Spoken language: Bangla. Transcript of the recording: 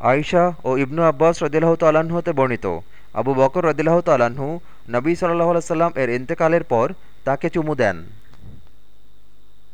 আয়সা ও ইবনু আব্বাস রদিল্লাহ তাল্লাহ্ন হতে বর্ণিত। আবু বকর রদিল্লাহ তাল্লাহ্ন নবী সাল্লাহ সাল্লাম এর ইন্তেকালের পর তাকে চুমু দেন।